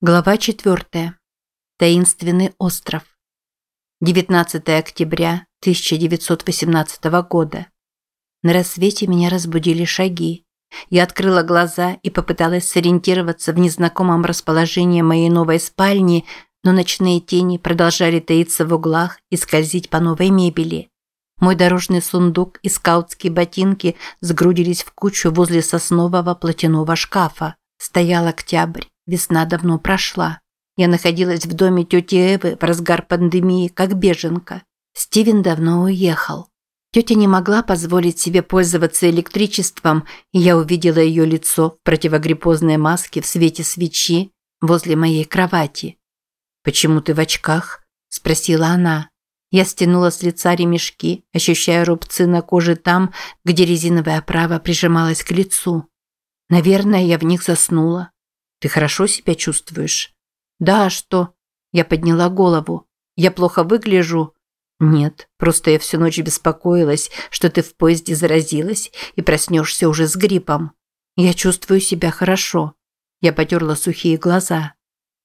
Глава 4. Таинственный остров. 19 октября 1918 года. На рассвете меня разбудили шаги. Я открыла глаза и попыталась сориентироваться в незнакомом расположении моей новой спальни, но ночные тени продолжали таиться в углах и скользить по новой мебели. Мой дорожный сундук и скаутские ботинки сгрудились в кучу возле соснового платяного шкафа. Стоял октябрь. Весна давно прошла. Я находилась в доме тети Эвы в разгар пандемии, как беженка. Стивен давно уехал. Тетя не могла позволить себе пользоваться электричеством, и я увидела ее лицо в противогриппозной маске в свете свечи возле моей кровати. «Почему ты в очках?» – спросила она. Я стянула с лица ремешки, ощущая рубцы на коже там, где резиновая оправа прижималась к лицу. Наверное, я в них заснула. Ты хорошо себя чувствуешь? Да, а что? Я подняла голову. Я плохо выгляжу? Нет, просто я всю ночь беспокоилась, что ты в поезде заразилась и проснешься уже с гриппом. Я чувствую себя хорошо. Я потерла сухие глаза.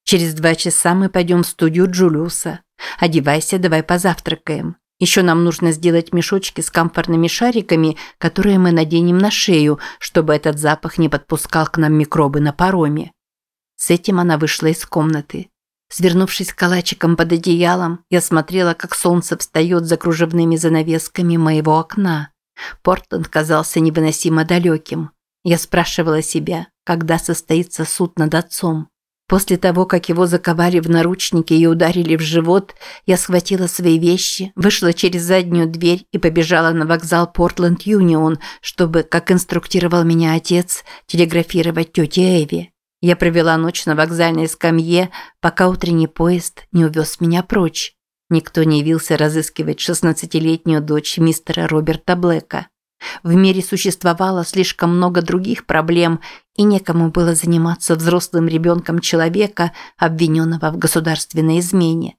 Через два часа мы пойдем в студию Джулиуса. Одевайся, давай позавтракаем. Еще нам нужно сделать мешочки с камфорными шариками, которые мы наденем на шею, чтобы этот запах не подпускал к нам микробы на пароме. С этим она вышла из комнаты. Свернувшись калачиком под одеялом, я смотрела, как солнце встает за кружевными занавесками моего окна. Портленд казался невыносимо далеким. Я спрашивала себя, когда состоится суд над отцом. После того, как его заковали в наручники и ударили в живот, я схватила свои вещи, вышла через заднюю дверь и побежала на вокзал Портленд-Юнион, чтобы, как инструктировал меня отец, телеграфировать тете Эви. Я провела ночь на вокзальной скамье, пока утренний поезд не увез меня прочь. Никто не явился разыскивать шестнадцатилетнюю дочь мистера Роберта Блэка. В мире существовало слишком много других проблем, и некому было заниматься взрослым ребенком человека, обвиненного в государственной измене.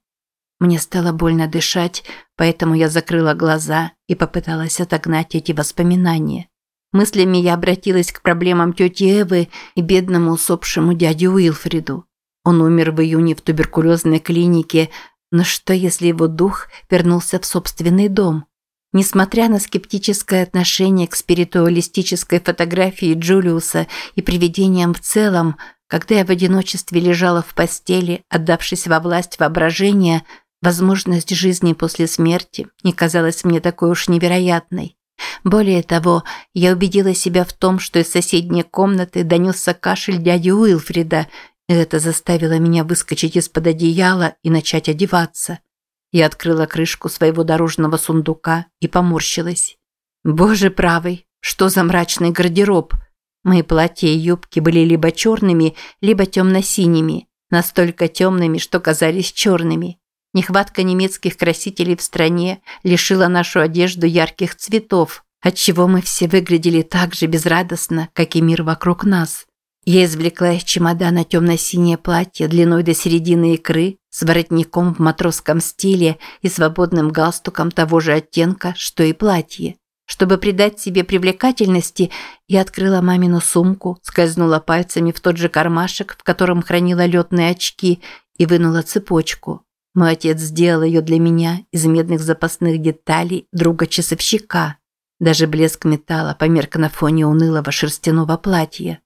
Мне стало больно дышать, поэтому я закрыла глаза и попыталась отогнать эти воспоминания. Мыслями я обратилась к проблемам тети Эвы и бедному усопшему дяде Уилфриду. Он умер в июне в туберкулезной клинике, но что, если его дух вернулся в собственный дом? Несмотря на скептическое отношение к спиритуалистической фотографии Джулиуса и привидениям в целом, когда я в одиночестве лежала в постели, отдавшись во власть воображения, возможность жизни после смерти не казалась мне такой уж невероятной. Более того, я убедила себя в том, что из соседней комнаты донесся кашель дяди Уилфрида, и это заставило меня выскочить из-под одеяла и начать одеваться. Я открыла крышку своего дорожного сундука и поморщилась. Боже правый, что за мрачный гардероб! Мои платья и юбки были либо черными, либо темно-синими, настолько темными, что казались черными. Нехватка немецких красителей в стране лишила нашу одежду ярких цветов, отчего мы все выглядели так же безрадостно, как и мир вокруг нас. Я извлекла из чемодана темно-синее платье длиной до середины икры с воротником в матросском стиле и свободным галстуком того же оттенка, что и платье. Чтобы придать себе привлекательности, я открыла мамину сумку, скользнула пальцами в тот же кармашек, в котором хранила летные очки, и вынула цепочку. Мой отец сделал ее для меня из медных запасных деталей друга-часовщика. Даже блеск металла померк на фоне унылого шерстяного платья.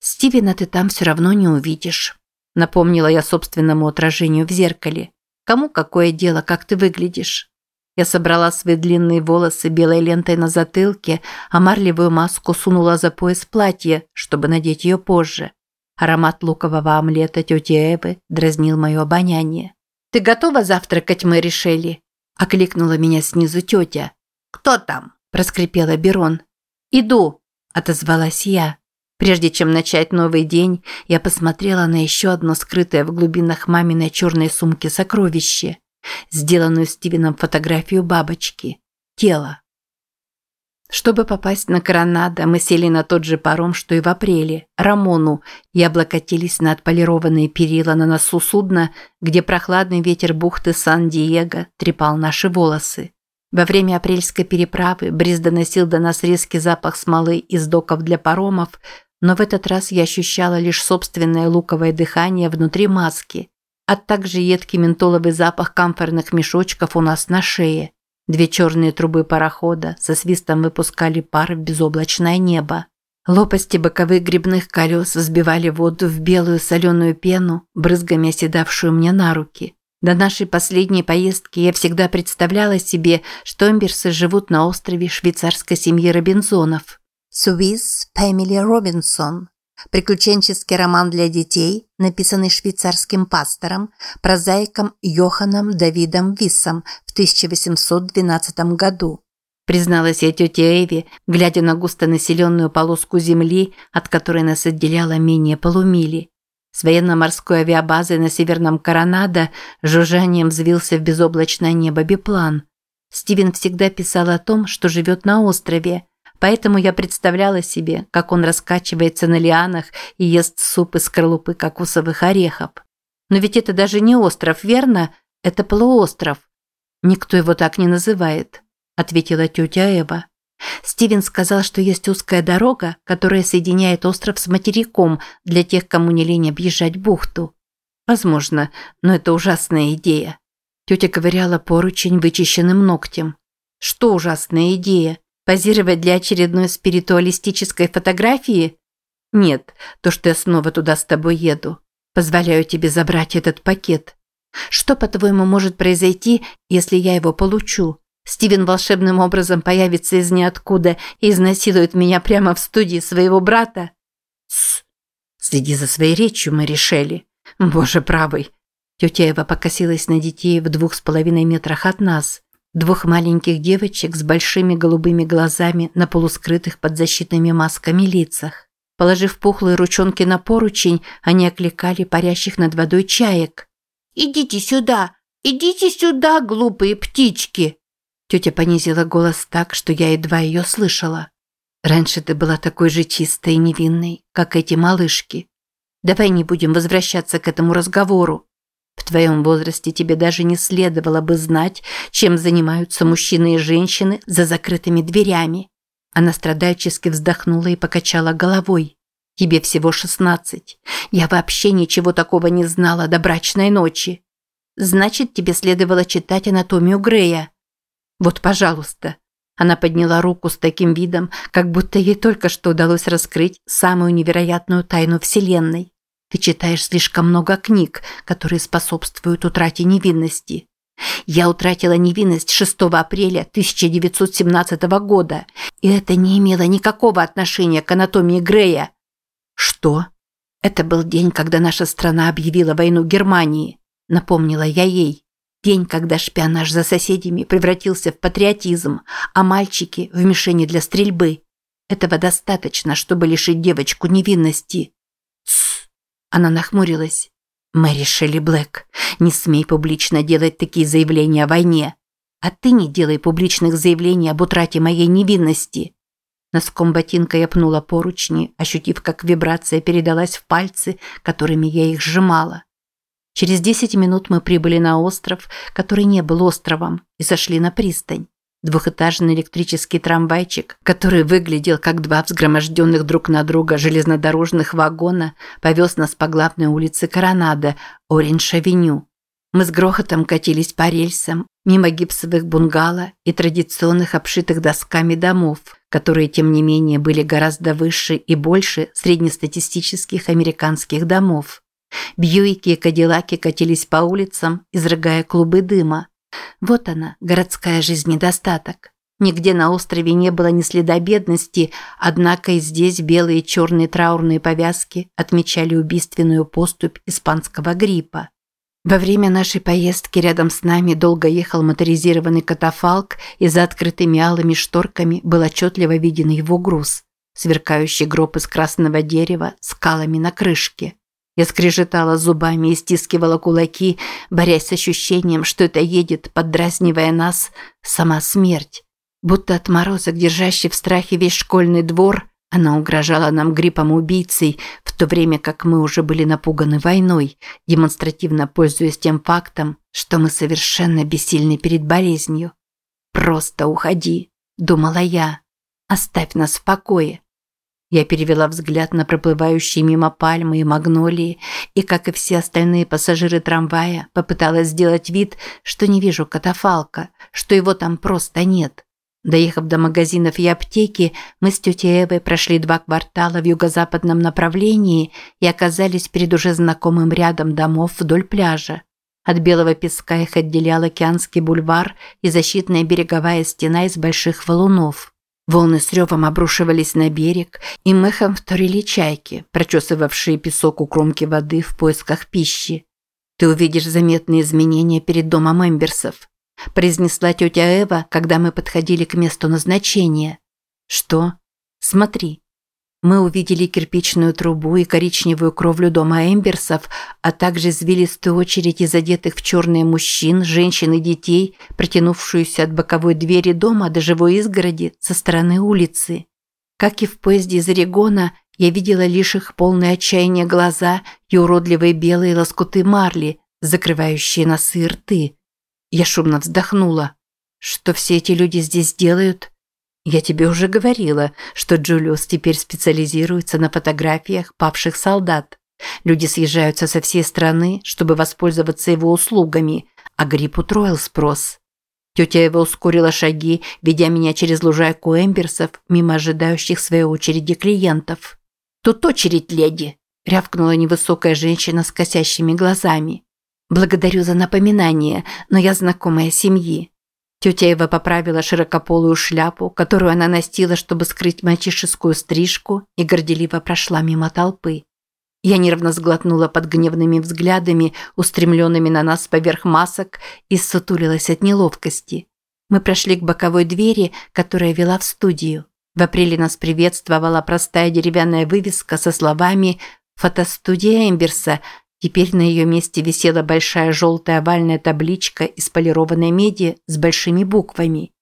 «Стивена ты там все равно не увидишь», – напомнила я собственному отражению в зеркале. «Кому какое дело, как ты выглядишь?» Я собрала свои длинные волосы белой лентой на затылке, а марлевую маску сунула за пояс платья, чтобы надеть ее позже. Аромат лукового омлета тети Эвы дразнил мое обоняние. «Ты готова завтракать, Мэри Шелли?» – окликнула меня снизу тетя. «Кто там?» – проскрипела Берон. «Иду», – отозвалась я. Прежде чем начать новый день, я посмотрела на еще одно скрытое в глубинах маминой черной сумки сокровище, сделанную Стивеном фотографию бабочки. Тело. Чтобы попасть на Коронадо, мы сели на тот же паром, что и в апреле, Рамону, и облокотились на отполированные перила на носу судна, где прохладный ветер бухты Сан-Диего трепал наши волосы. Во время апрельской переправы Бриз доносил до нас резкий запах смолы из доков для паромов, но в этот раз я ощущала лишь собственное луковое дыхание внутри маски, а также едкий ментоловый запах камфорных мешочков у нас на шее. Две черные трубы парохода со свистом выпускали пар в безоблачное небо. Лопасти боковых грибных колес взбивали воду в белую соленую пену, брызгами оседавшую мне на руки. До нашей последней поездки я всегда представляла себе, что эмберсы живут на острове швейцарской семьи Робинзонов. Swiss Family Robinson. Приключенческий роман для детей, написанный швейцарским пастором, прозаиком Йоханом Давидом Виссом в 1812 году. Призналась я тете Эви, глядя на густонаселенную полоску земли, от которой нас отделяло менее полумили. С военно-морской авиабазой на Северном Коронадо жужжанием взвился в безоблачное небо биплан. Стивен всегда писал о том, что живет на острове, поэтому я представляла себе, как он раскачивается на лианах и ест суп из скорлупы кокосовых орехов. Но ведь это даже не остров, верно? Это полуостров. Никто его так не называет, ответила тетя Эва. Стивен сказал, что есть узкая дорога, которая соединяет остров с материком для тех, кому не лень объезжать бухту. Возможно, но это ужасная идея. Тетя ковыряла поручень вычищенным ногтем. Что ужасная идея? Позировать для очередной спиритуалистической фотографии? Нет, то, что я снова туда с тобой еду. Позволяю тебе забрать этот пакет. Что, по-твоему, может произойти, если я его получу? Стивен волшебным образом появится из ниоткуда и изнасилует меня прямо в студии своего брата. Тссс. Следи за своей речью, мы решили. Боже правый. Тетя Эва покосилась на детей в двух с половиной метрах от нас. Двух маленьких девочек с большими голубыми глазами на полускрытых под защитными масками лицах. Положив пухлые ручонки на поручень, они окликали парящих над водой чаек. «Идите сюда! Идите сюда, глупые птички!» Тетя понизила голос так, что я едва ее слышала. «Раньше ты была такой же чистой и невинной, как эти малышки. Давай не будем возвращаться к этому разговору. В твоем возрасте тебе даже не следовало бы знать, чем занимаются мужчины и женщины за закрытыми дверями». Она страдальчески вздохнула и покачала головой. «Тебе всего шестнадцать. Я вообще ничего такого не знала до брачной ночи. Значит, тебе следовало читать анатомию Грея». Вот, пожалуйста. Она подняла руку с таким видом, как будто ей только что удалось раскрыть самую невероятную тайну Вселенной. Ты читаешь слишком много книг, которые способствуют утрате невинности. Я утратила невинность 6 апреля 1917 года, и это не имело никакого отношения к анатомии Грея. Что? Это был день, когда наша страна объявила войну Германии, напомнила я ей. День, когда шпионаж за соседями превратился в патриотизм, а мальчики – в мишени для стрельбы. Этого достаточно, чтобы лишить девочку невинности. Тссс. Она нахмурилась. Мэри Шелли Блэк, не смей публично делать такие заявления о войне. А ты не делай публичных заявлений об утрате моей невинности. Носком ботинка я пнула поручни, ощутив, как вибрация передалась в пальцы, которыми я их сжимала. Через 10 минут мы прибыли на остров, который не был островом, и сошли на пристань. Двухэтажный электрический трамвайчик, который выглядел как два взгроможденных друг на друга железнодорожных вагона, повез нас по главной улице Коронада, Ориндж-авеню. Мы с грохотом катились по рельсам, мимо гипсовых бунгало и традиционных обшитых досками домов, которые, тем не менее, были гораздо выше и больше среднестатистических американских домов. Бьюики и кадиллаки катились по улицам, изрыгая клубы дыма. Вот она, городская жизнь недостаток. Нигде на острове не было ни следа бедности, однако и здесь белые и черные траурные повязки отмечали убийственную поступь испанского гриппа. Во время нашей поездки рядом с нами долго ехал моторизированный катафалк, и за открытыми алыми шторками был отчетливо виден его груз. Сверкающий гроб из красного дерева с скалами на крышке. Я скрежетала зубами и стискивала кулаки, борясь с ощущением, что это едет, поддразнивая нас, сама смерть. Будто отморозок, держащий в страхе весь школьный двор, она угрожала нам гриппом-убийцей, в то время как мы уже были напуганы войной, демонстративно пользуясь тем фактом, что мы совершенно бессильны перед болезнью. «Просто уходи», – думала я. «Оставь нас в покое». Я перевела взгляд на проплывающие мимо пальмы и магнолии и, как и все остальные пассажиры трамвая, попыталась сделать вид, что не вижу катафалка, что его там просто нет. Доехав до магазинов и аптеки, мы с тетей Эвой прошли два квартала в юго-западном направлении и оказались перед уже знакомым рядом домов вдоль пляжа. От белого песка их отделял океанский бульвар и защитная береговая стена из больших валунов. Волны с ревом обрушивались на берег, и мехом вторили чайки, прочесывавшие песок у кромки воды в поисках пищи. «Ты увидишь заметные изменения перед домом Эмберсов», произнесла тетя Эва, когда мы подходили к месту назначения. «Что? Смотри». Мы увидели кирпичную трубу и коричневую кровлю дома Эмберсов, а также извилистую очередь из одетых в черные мужчин, женщин и детей, протянувшуюся от боковой двери дома до живой изгороди со стороны улицы. Как и в поезде из Орегона, я видела лишь их полные отчаяния глаза и уродливые белые лоскуты марли, закрывающие носы и рты. Я шумно вздохнула. Что все эти люди здесь делают? Я тебе уже говорила, что Джулиус теперь специализируется на фотографиях павших солдат. Люди съезжаются со всей страны, чтобы воспользоваться его услугами, а Грипп утроил спрос. Тетя его ускорила шаги, ведя меня через лужайку Эмберсов, мимо ожидающих своей очереди клиентов. «Тут очередь, леди!» – рявкнула невысокая женщина с косящими глазами. «Благодарю за напоминание, но я знакомая семьи. Тетя Эва поправила широкополую шляпу, которую она носила, чтобы скрыть мальчишескую стрижку, и горделиво прошла мимо толпы. Я нервно сглотнула под гневными взглядами, устремленными на нас поверх масок, и ссутулилась от неловкости. Мы прошли к боковой двери, которая вела в студию. В апреле нас приветствовала простая деревянная вывеска со словами «Фотостудия Эмберса», Теперь на ее месте висела большая желтая овальная табличка из полированной меди с большими буквами.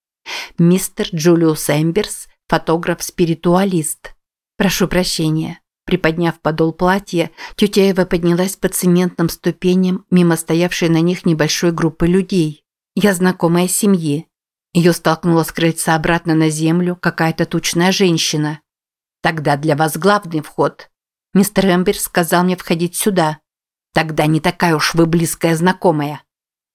«Мистер Джулиус Эмберс, фотограф-спиритуалист». «Прошу прощения». Приподняв подол платья, тетя Эва поднялась по цементным ступеням мимо стоявшей на них небольшой группы людей. «Я знакомая семьи». Ее столкнула с крыльца обратно на землю какая-то тучная женщина. «Тогда для вас главный вход. Мистер Эмберс сказал мне входить сюда». Тогда не такая уж вы близкая знакомая.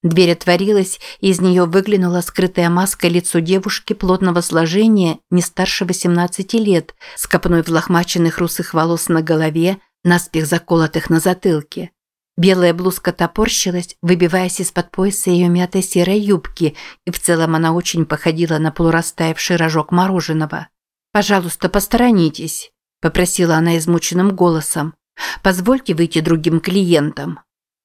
Дверь отворилась, и из нее выглянула скрытая маска лицо девушки плотного сложения, не старше 18 лет, с копной взлохмаченных русых волос на голове, наспех заколотых на затылке. Белая блузка топорщилась, выбиваясь из-под пояса ее мятой серой юбки, и в целом она очень походила на полурастаявший рожок мороженого. «Пожалуйста, посторонитесь», – попросила она измученным голосом. Позвольте выйти другим клиентам.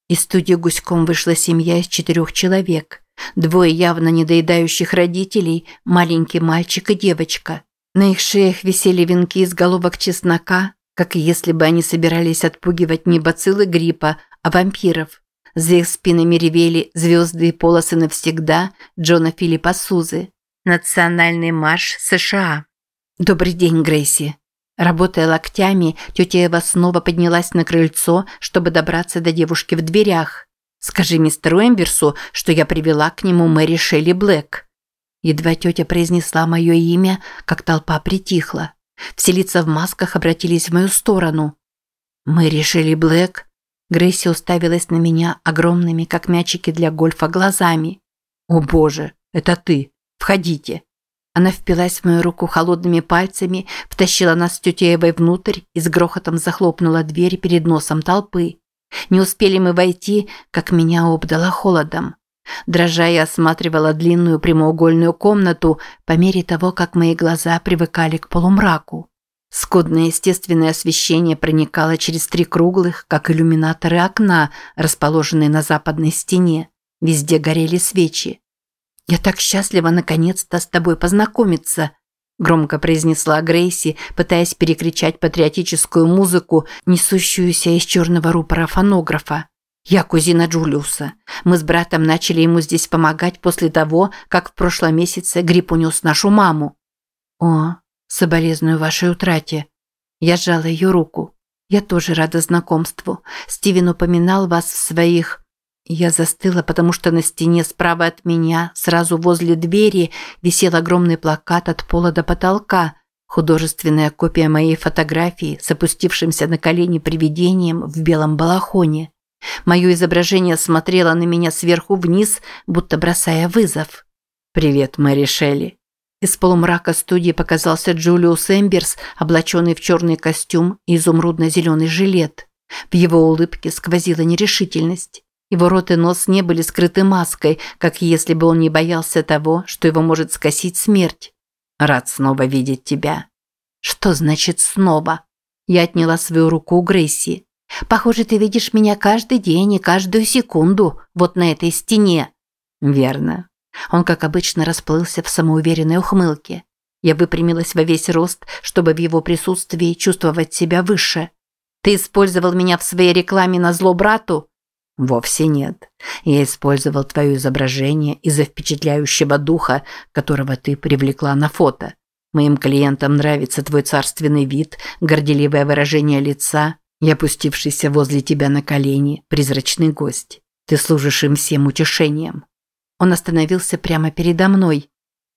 Из студии гуськом вышла семья из четырех человек. Двое явно недоедающих родителей, маленький мальчик и девочка. На их шеях висели венки из головок чеснока, как если бы они собирались отпугивать не бациллы гриппа, а вампиров. За их спинами ревели звезды и полосы навсегда Джона Филиппа Сузы. Национальный марш США. «Добрый день, Грейси», Работая локтями, тетя Эва снова поднялась на крыльцо, чтобы добраться до девушки в дверях. «Скажи мистеру Эмберсу, что я привела к нему Мэри Шелли Блэк». Едва тетя произнесла мое имя, как толпа притихла. Все лица в масках обратились в мою сторону. «Мэри Шелли Блэк?» Грейси уставилась на меня огромными, как мячики для гольфа, глазами. «О боже, это ты! Входите!» Она впилась в мою руку холодными пальцами, втащила нас с тетей внутрь и с грохотом захлопнула дверь перед носом толпы. Не успели мы войти, как меня обдало холодом. Дрожа я осматривала длинную прямоугольную комнату по мере того, как мои глаза привыкали к полумраку. Скудное естественное освещение проникало через три круглых, как иллюминаторы окна, расположенные на западной стене. Везде горели свечи. «Я так счастлива наконец-то с тобой познакомиться», громко произнесла Грейси, пытаясь перекричать патриотическую музыку, несущуюся из черного рупора фонографа. «Я кузина Джулиуса. Мы с братом начали ему здесь помогать после того, как в прошлом месяце грипп унес нашу маму». «О, соболезную вашей утрате». Я сжала ее руку. «Я тоже рада знакомству. Стивен упоминал вас в своих я застыла, потому что на стене справа от меня, сразу возле двери, висел огромный плакат от пола до потолка Художественная копия моей фотографии с опустившимся на колени привидением в белом балахоне. Мое изображение смотрело на меня сверху вниз, будто бросая вызов. «Привет, Мэри Шелли». Из полумрака студии показался Джулиус Эмберс, облаченный в черный костюм и изумрудно-зеленый жилет. В его улыбке сквозила нерешительность. Его рот и нос не были скрыты маской, как если бы он не боялся того, что его может скосить смерть. «Рад снова видеть тебя». «Что значит «снова»?» Я отняла свою руку у Грейси. «Похоже, ты видишь меня каждый день и каждую секунду вот на этой стене». «Верно». Он, как обычно, расплылся в самоуверенной ухмылке. Я выпрямилась во весь рост, чтобы в его присутствии чувствовать себя выше. «Ты использовал меня в своей рекламе на зло брату?» Вовсе нет. Я использовал твое изображение из-за впечатляющего духа, которого ты привлекла на фото. Моим клиентам нравится твой царственный вид, горделивое выражение лица и опустившийся возле тебя на колени призрачный гость. Ты служишь им всем утешением. Он остановился прямо передо мной.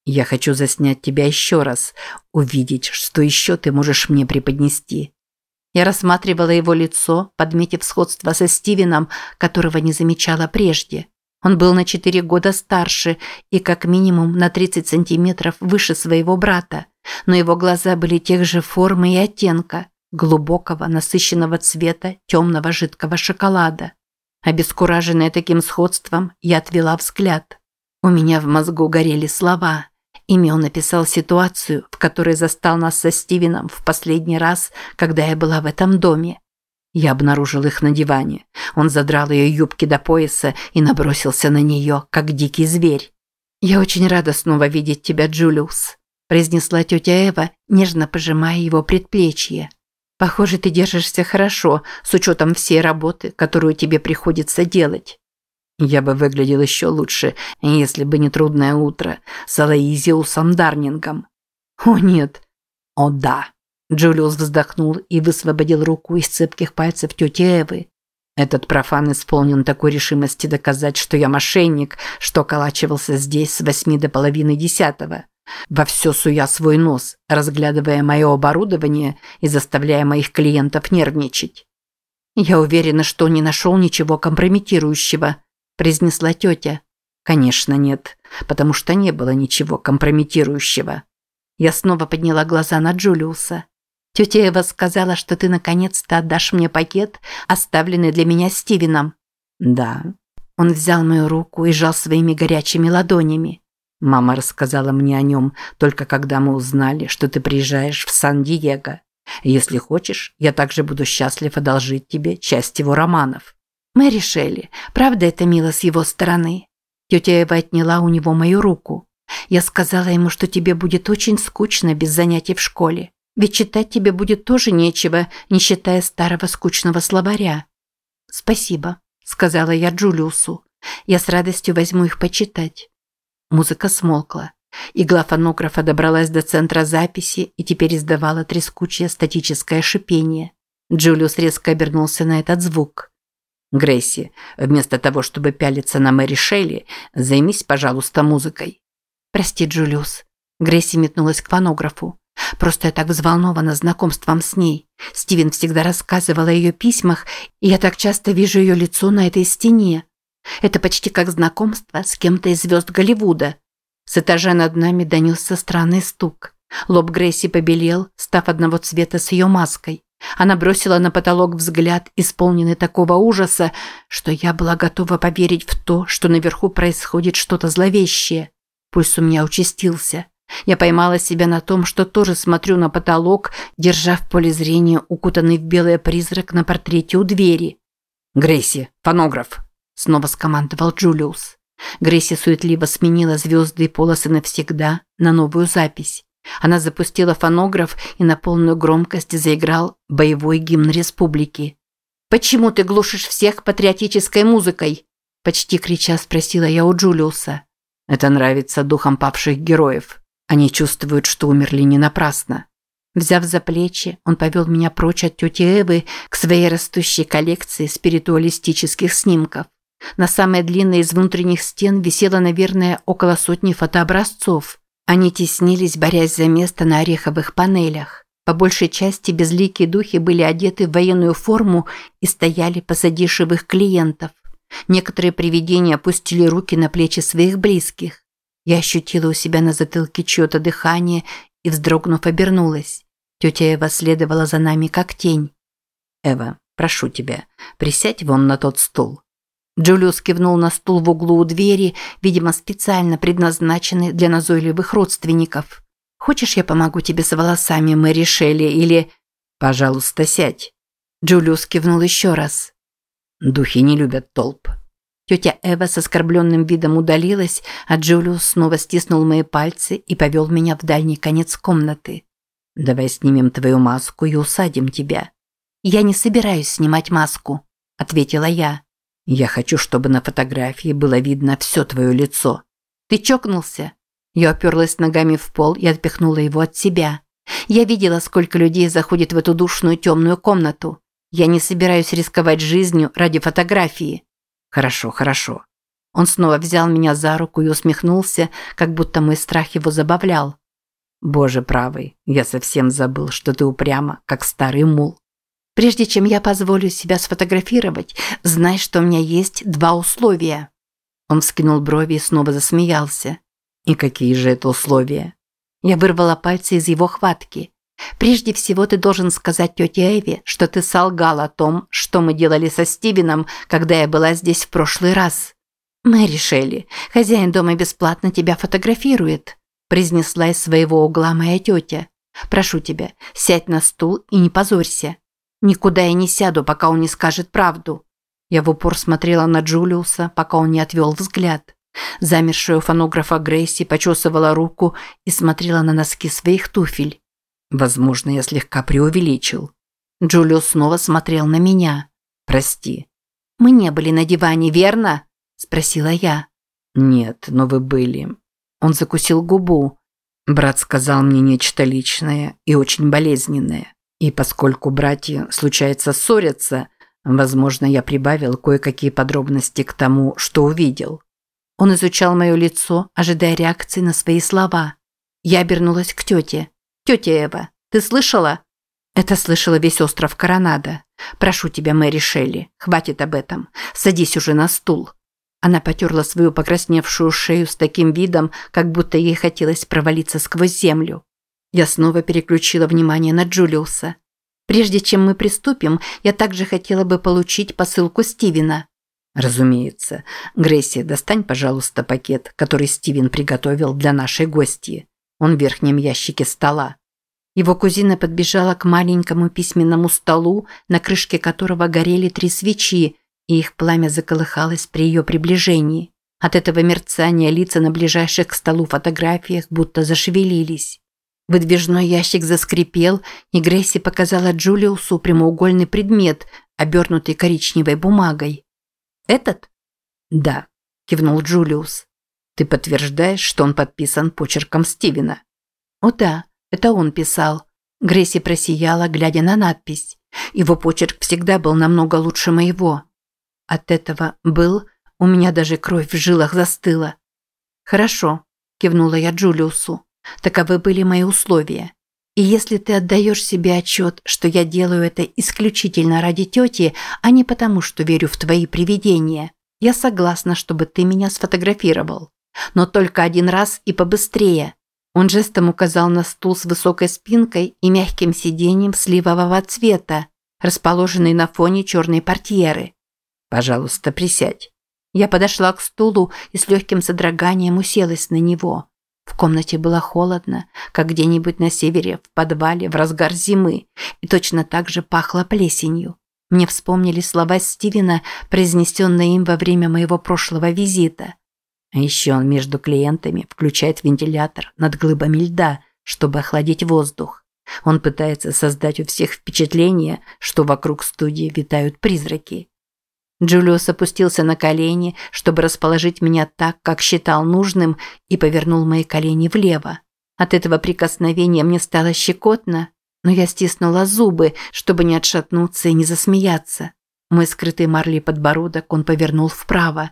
Я хочу заснять тебя еще раз, увидеть, что еще ты можешь мне преподнести. Я рассматривала его лицо, подметив сходство со Стивеном, которого не замечала прежде. Он был на четыре года старше и как минимум на 30 сантиметров выше своего брата, но его глаза были тех же формы и оттенка, глубокого, насыщенного цвета, темного жидкого шоколада. Обескураженная таким сходством, я отвела взгляд. У меня в мозгу горели слова – Ими он написал ситуацию, в которой застал нас со Стивеном в последний раз, когда я была в этом доме. Я обнаружил их на диване. Он задрал ее юбки до пояса и набросился на нее, как дикий зверь. «Я очень рада снова видеть тебя, Джулиус», – произнесла тетя Эва, нежно пожимая его предплечье. «Похоже, ты держишься хорошо, с учетом всей работы, которую тебе приходится делать. Я бы выглядел еще лучше, если бы не трудное утро с Алаизиусом Дарнингом. О нет. О да. Джулиус вздохнул и высвободил руку из цепких пальцев тети Эвы. Этот профан исполнен такой решимости доказать, что я мошенник, что околачивался здесь с восьми до половины десятого. Во все суя свой нос, разглядывая мое оборудование и заставляя моих клиентов нервничать. Я уверена, что не нашел ничего компрометирующего, произнесла тетя. Конечно, нет, потому что не было ничего компрометирующего. Я снова подняла глаза на Джулиуса. Тетя Эва сказала, что ты наконец-то отдашь мне пакет, оставленный для меня Стивеном. Да. Он взял мою руку и сжал своими горячими ладонями. Мама рассказала мне о нем только когда мы узнали, что ты приезжаешь в Сан-Диего. Если хочешь, я также буду счастлив одолжить тебе часть его романов. Мэри Шелли, правда это мило с его стороны? Тетя Эва отняла у него мою руку. Я сказала ему, что тебе будет очень скучно без занятий в школе. Ведь читать тебе будет тоже нечего, не считая старого скучного словаря. Спасибо, сказала я Джулиусу. Я с радостью возьму их почитать. Музыка смолкла. Игла фонографа добралась до центра записи и теперь издавала трескучее статическое шипение. Джулиус резко обернулся на этот звук. Грейси, вместо того, чтобы пялиться на Мэри Шелли, займись, пожалуйста, музыкой. Прости, Джулиус. Грейси метнулась к фонографу. Просто я так взволнована знакомством с ней. Стивен всегда рассказывал о ее письмах, и я так часто вижу ее лицо на этой стене. Это почти как знакомство с кем-то из звезд Голливуда. С этажа над нами донесся странный стук. Лоб Грейси побелел, став одного цвета с ее маской. Она бросила на потолок взгляд, исполненный такого ужаса, что я была готова поверить в то, что наверху происходит что-то зловещее. Пульс у меня участился. Я поймала себя на том, что тоже смотрю на потолок, держа в поле зрения укутанный в белый призрак на портрете у двери. «Грейси, фонограф!» – снова скомандовал Джулиус. Грейси суетливо сменила звезды и полосы навсегда на новую запись. Она запустила фонограф и на полную громкость заиграл боевой гимн республики. «Почему ты глушишь всех патриотической музыкой?» Почти крича спросила я у Джулиуса. «Это нравится духам павших героев. Они чувствуют, что умерли не напрасно». Взяв за плечи, он повел меня прочь от тети Эвы к своей растущей коллекции спиритуалистических снимков. На самой длинной из внутренних стен висело, наверное, около сотни фотообразцов – Они теснились, борясь за место на ореховых панелях. По большей части безликие духи были одеты в военную форму и стояли позади живых клиентов. Некоторые привидения опустили руки на плечи своих близких. Я ощутила у себя на затылке чье-то дыхание и, вздрогнув, обернулась. Тетя Эва следовала за нами, как тень. «Эва, прошу тебя, присядь вон на тот стул». Джулиус кивнул на стул в углу у двери, видимо, специально предназначенный для назойливых родственников. «Хочешь, я помогу тебе с волосами, Мэри Шелли, или...» «Пожалуйста, сядь». Джулиус кивнул еще раз. «Духи не любят толп». Тетя Эва с оскорбленным видом удалилась, а Джулиус снова стиснул мои пальцы и повел меня в дальний конец комнаты. «Давай снимем твою маску и усадим тебя». «Я не собираюсь снимать маску», – ответила я. Я хочу, чтобы на фотографии было видно все твое лицо. Ты чокнулся? Я оперлась ногами в пол и отпихнула его от себя. Я видела, сколько людей заходит в эту душную темную комнату. Я не собираюсь рисковать жизнью ради фотографии. Хорошо, хорошо. Он снова взял меня за руку и усмехнулся, как будто мой страх его забавлял. Боже правый, я совсем забыл, что ты упряма, как старый мул. Прежде чем я позволю себя сфотографировать, знай, что у меня есть два условия». Он вскинул брови и снова засмеялся. «И какие же это условия?» Я вырвала пальцы из его хватки. «Прежде всего ты должен сказать тете Эви, что ты солгал о том, что мы делали со Стивеном, когда я была здесь в прошлый раз». «Мэри Шелли, хозяин дома бесплатно тебя фотографирует», произнесла из своего угла моя тетя. «Прошу тебя, сядь на стул и не позорься». Никуда я не сяду, пока он не скажет правду. Я в упор смотрела на Джулиуса, пока он не отвел взгляд. Замершая у фонографа Грейси почесывала руку и смотрела на носки своих туфель. Возможно, я слегка преувеличил. Джулиус снова смотрел на меня. «Прости». «Мы не были на диване, верно?» – спросила я. «Нет, но вы были». Он закусил губу. Брат сказал мне нечто личное и очень болезненное. И поскольку братья, случается, ссорятся, возможно, я прибавил кое-какие подробности к тому, что увидел. Он изучал мое лицо, ожидая реакции на свои слова. Я обернулась к тете. «Тетя Эва, ты слышала?» Это слышала весь остров Коронада. «Прошу тебя, Мэри Шелли, хватит об этом. Садись уже на стул». Она потерла свою покрасневшую шею с таким видом, как будто ей хотелось провалиться сквозь землю. Я снова переключила внимание на Джулиуса. Прежде чем мы приступим, я также хотела бы получить посылку Стивена. Разумеется. Грейси, достань, пожалуйста, пакет, который Стивен приготовил для нашей гости. Он в верхнем ящике стола. Его кузина подбежала к маленькому письменному столу, на крышке которого горели три свечи, и их пламя заколыхалось при ее приближении. От этого мерцания лица на ближайших к столу фотографиях будто зашевелились. Выдвижной ящик заскрипел, и Грейси показала Джулиусу прямоугольный предмет, обернутый коричневой бумагой. «Этот?» «Да», – кивнул Джулиус. «Ты подтверждаешь, что он подписан почерком Стивена?» «О да, это он писал». Грейси просияла, глядя на надпись. Его почерк всегда был намного лучше моего. От этого был, у меня даже кровь в жилах застыла. «Хорошо», – кивнула я Джулиусу. Таковы были мои условия. И если ты отдаешь себе отчет, что я делаю это исключительно ради тети, а не потому, что верю в твои привидения, я согласна, чтобы ты меня сфотографировал. Но только один раз и побыстрее. Он жестом указал на стул с высокой спинкой и мягким сиденьем сливового цвета, расположенный на фоне черной портьеры. «Пожалуйста, присядь». Я подошла к стулу и с легким содроганием уселась на него. В комнате было холодно, как где-нибудь на севере, в подвале, в разгар зимы, и точно так же пахло плесенью. Мне вспомнили слова Стивена, произнесенные им во время моего прошлого визита. А еще он между клиентами включает вентилятор над глыбами льда, чтобы охладить воздух. Он пытается создать у всех впечатление, что вокруг студии витают призраки. Джулиус опустился на колени, чтобы расположить меня так, как считал нужным, и повернул мои колени влево. От этого прикосновения мне стало щекотно, но я стиснула зубы, чтобы не отшатнуться и не засмеяться. Мой скрытый марлей подбородок он повернул вправо.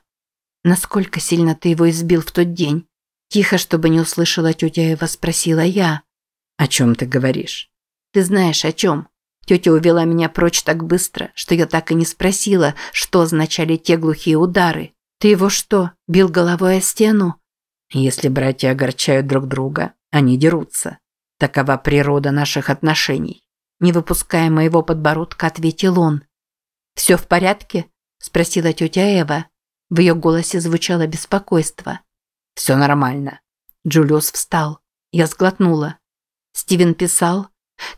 «Насколько сильно ты его избил в тот день?» Тихо, чтобы не услышала тетя Эва, спросила я. «О чем ты говоришь?» «Ты знаешь, о чем?» Тетя увела меня прочь так быстро, что я так и не спросила, что означали те глухие удары. «Ты его что, бил головой о стену?» «Если братья огорчают друг друга, они дерутся. Такова природа наших отношений». Не выпуская моего подбородка, ответил он. «Все в порядке?» – спросила тетя Эва. В ее голосе звучало беспокойство. «Все нормально». Джулиус встал. Я сглотнула. «Стивен писал?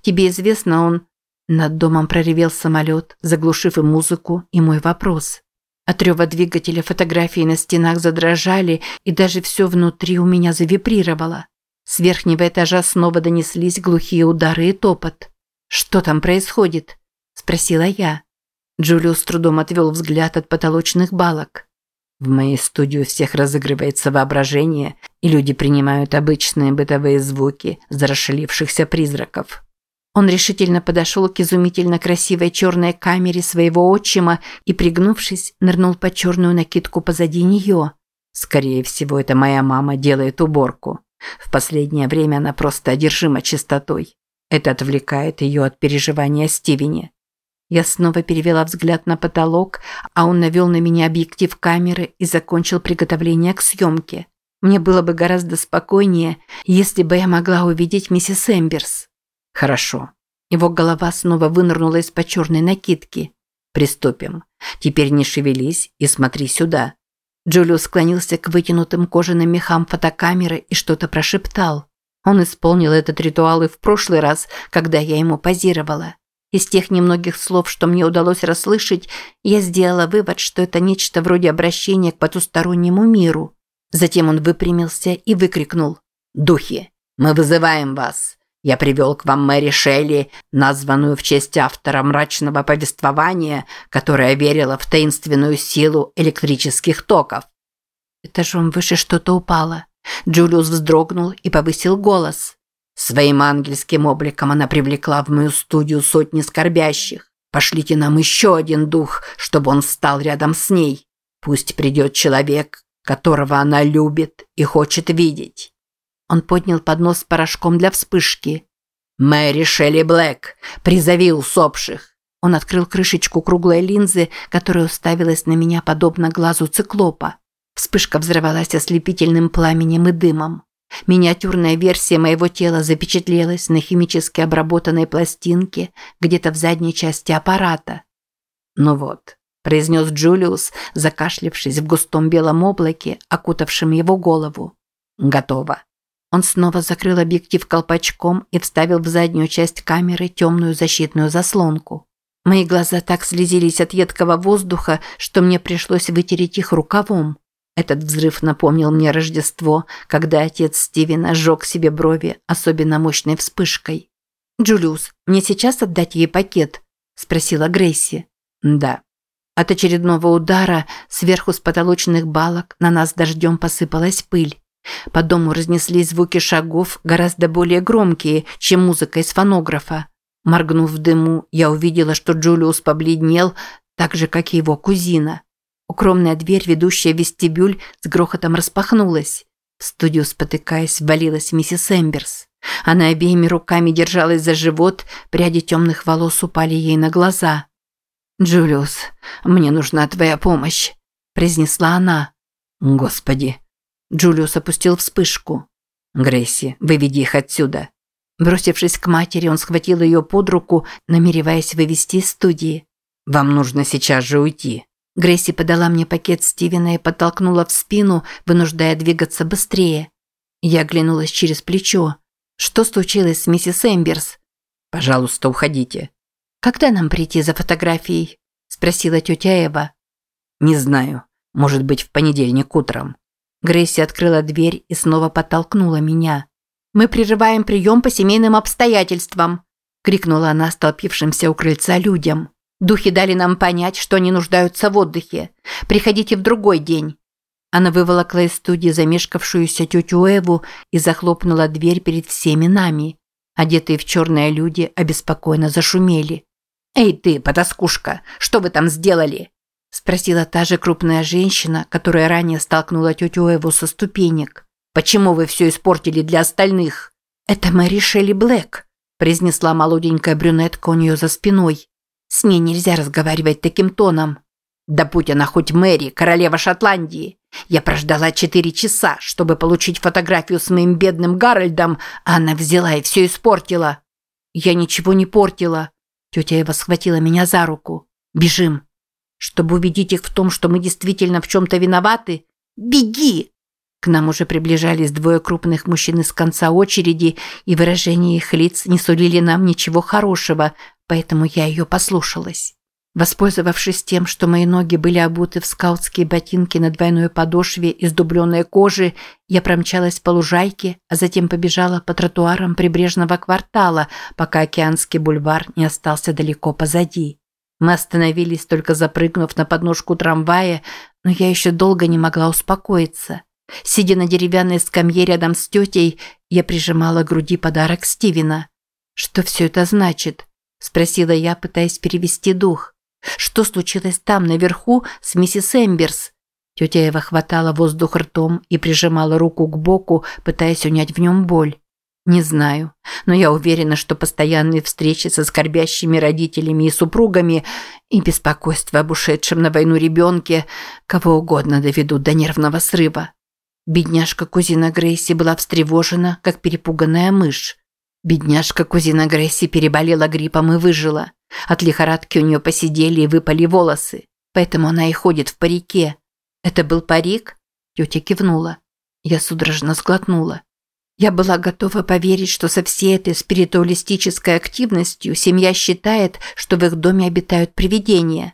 Тебе известно, он...» Над домом проревел самолет, заглушив и музыку, и мой вопрос. От рева двигателя фотографии на стенах задрожали, и даже все внутри у меня завибрировало. С верхнего этажа снова донеслись глухие удары и топот. «Что там происходит?» – спросила я. Джулиус трудом отвел взгляд от потолочных балок. В моей студии у всех разыгрывается воображение, и люди принимают обычные бытовые звуки за расшалившихся призраков. Он решительно подошел к изумительно красивой черной камере своего отчима и, пригнувшись, нырнул под черную накидку позади нее. Скорее всего, это моя мама делает уборку. В последнее время она просто одержима чистотой. Это отвлекает ее от переживания о Стивене. Я снова перевела взгляд на потолок, а он навел на меня объектив камеры и закончил приготовление к съемке. Мне было бы гораздо спокойнее, если бы я могла увидеть миссис Эмберс. Хорошо. Его голова снова вынырнула из-под черной накидки. Приступим. Теперь не шевелись и смотри сюда. Джулиус склонился к вытянутым кожаным мехам фотокамеры и что-то прошептал. Он исполнил этот ритуал и в прошлый раз, когда я ему позировала. Из тех немногих слов, что мне удалось расслышать, я сделала вывод, что это нечто вроде обращения к потустороннему миру. Затем он выпрямился и выкрикнул. «Духи, мы вызываем вас! Я привел к вам Мэри Шелли, названную в честь автора мрачного повествования, которая верила в таинственную силу электрических токов». Этажом выше что-то упало. Джулиус вздрогнул и повысил голос. Своим ангельским обликом она привлекла в мою студию сотни скорбящих. Пошлите нам еще один дух, чтобы он встал рядом с ней. Пусть придет человек, которого она любит и хочет видеть. Он поднял поднос с порошком для вспышки. «Мэри Шелли Блэк, призови усопших!» Он открыл крышечку круглой линзы, которая уставилась на меня подобно глазу циклопа. Вспышка взорвалась ослепительным пламенем и дымом. Миниатюрная версия моего тела запечатлелась на химически обработанной пластинке где-то в задней части аппарата. «Ну вот», – произнес Джулиус, закашлявшись в густом белом облаке, окутавшем его голову. «Готово». Он снова закрыл объектив колпачком и вставил в заднюю часть камеры темную защитную заслонку. Мои глаза так слезились от едкого воздуха, что мне пришлось вытереть их рукавом. Этот взрыв напомнил мне Рождество, когда отец Стивена сжег себе брови особенно мощной вспышкой. «Джулиус, мне сейчас отдать ей пакет?» – спросила Грейси. «Да». От очередного удара сверху с потолочных балок на нас дождем посыпалась пыль. По дому разнеслись звуки шагов, гораздо более громкие, чем музыка из фонографа. Моргнув в дыму, я увидела, что Джулиус побледнел, так же, как и его кузина. Укромная дверь, ведущая в вестибюль, с грохотом распахнулась. В студию, спотыкаясь, ввалилась миссис Эмберс. Она обеими руками держалась за живот, пряди темных волос упали ей на глаза. «Джулиус, мне нужна твоя помощь», – произнесла она. «Господи!» Джулиус опустил вспышку. «Грейси, выведи их отсюда». Бросившись к матери, он схватил ее под руку, намереваясь вывести из студии. «Вам нужно сейчас же уйти». Грейси подала мне пакет Стивена и подтолкнула в спину, вынуждая двигаться быстрее. Я оглянулась через плечо. Что случилось с миссис Эмберс? Пожалуйста, уходите. Когда нам прийти за фотографией? спросила тетя Эва. Не знаю. Может быть, в понедельник утром. Грейси открыла дверь и снова подтолкнула меня. Мы прерываем прием по семейным обстоятельствам, крикнула она столпившимся у крыльца людям. Духи дали нам понять, что они нуждаются в отдыхе. Приходите в другой день». Она выволокла из студии замешкавшуюся тетю Эву и захлопнула дверь перед всеми нами. Одетые в черное люди обеспокоенно зашумели. «Эй ты, потаскушка, что вы там сделали?» Спросила та же крупная женщина, которая ранее столкнула тетю Эву со ступенек. Почему вы все испортили для остальных?» «Это Мэри Шелли Блэк», – произнесла молоденькая брюнетка у нее за спиной. «С ней нельзя разговаривать таким тоном». «Да будь она хоть Мэри, королева Шотландии. Я прождала четыре часа, чтобы получить фотографию с моим бедным Гарольдом, а она взяла и все испортила». «Я ничего не портила». Тетя Эва схватила меня за руку. «Бежим». «Чтобы убедить их в том, что мы действительно в чем-то виноваты?» «Беги!» К нам уже приближались двое крупных мужчин из конца очереди, и выражения их лиц не сулили нам ничего хорошего, поэтому я ее послушалась. Воспользовавшись тем, что мои ноги были обуты в скаутские ботинки на двойной подошве из дубленой кожи, я промчалась по лужайке, а затем побежала по тротуарам прибрежного квартала, пока Океанский бульвар не остался далеко позади. Мы остановились, только запрыгнув на подножку трамвая, но я еще долго не могла успокоиться. Сидя на деревянной скамье рядом с тетей, я прижимала к груди подарок Стивена. «Что все это значит?» – спросила я, пытаясь перевести дух. «Что случилось там, наверху, с миссис Эмберс?» Тетя Эва хватала воздух ртом и прижимала руку к боку, пытаясь унять в нем боль. Не знаю, но я уверена, что постоянные встречи со скорбящими родителями и супругами и беспокойство об ушедшем на войну ребенке кого угодно доведут до нервного срыва. Бедняжка-кузина Грейси была встревожена, как перепуганная мышь. Бедняжка-кузина Грейси переболела гриппом и выжила. От лихорадки у нее посидели и выпали волосы, поэтому она и ходит в парике. «Это был парик?» Тетя кивнула. Я судорожно сглотнула. Я была готова поверить, что со всей этой спиритуалистической активностью семья считает, что в их доме обитают привидения.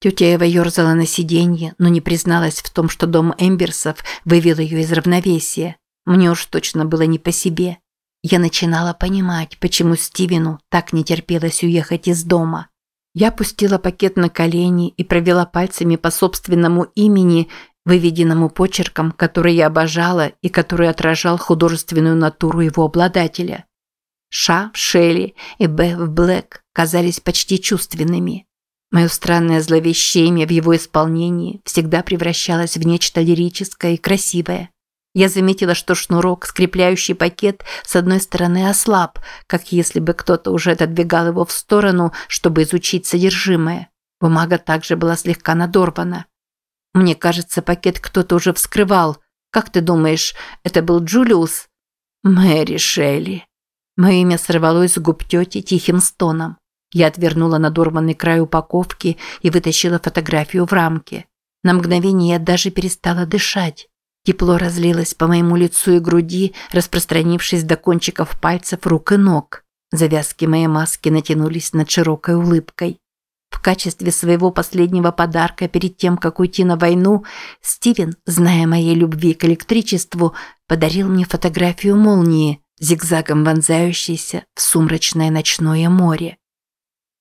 Тетя Эва ерзала на сиденье, но не призналась в том, что дом Эмберсов вывел ее из равновесия. Мне уж точно было не по себе. Я начинала понимать, почему Стивену так не терпелось уехать из дома. Я пустила пакет на колени и провела пальцами по собственному имени, выведенному почерком, который я обожала и который отражал художественную натуру его обладателя. Ша в Шелли и Б в Блэк казались почти чувственными. Мое странное зловещее в его исполнении всегда превращалось в нечто лирическое и красивое. Я заметила, что шнурок, скрепляющий пакет, с одной стороны ослаб, как если бы кто-то уже отодвигал его в сторону, чтобы изучить содержимое. Бумага также была слегка надорвана. Мне кажется, пакет кто-то уже вскрывал. Как ты думаешь, это был Джулиус? Мэри Шелли. Мое имя сорвалось с губ тети тихим стоном. Я отвернула надорванный край упаковки и вытащила фотографию в рамке. На мгновение я даже перестала дышать. Тепло разлилось по моему лицу и груди, распространившись до кончиков пальцев рук и ног. Завязки моей маски натянулись над широкой улыбкой. В качестве своего последнего подарка перед тем, как уйти на войну, Стивен, зная моей любви к электричеству, подарил мне фотографию молнии, зигзагом вонзающейся в сумрачное ночное море.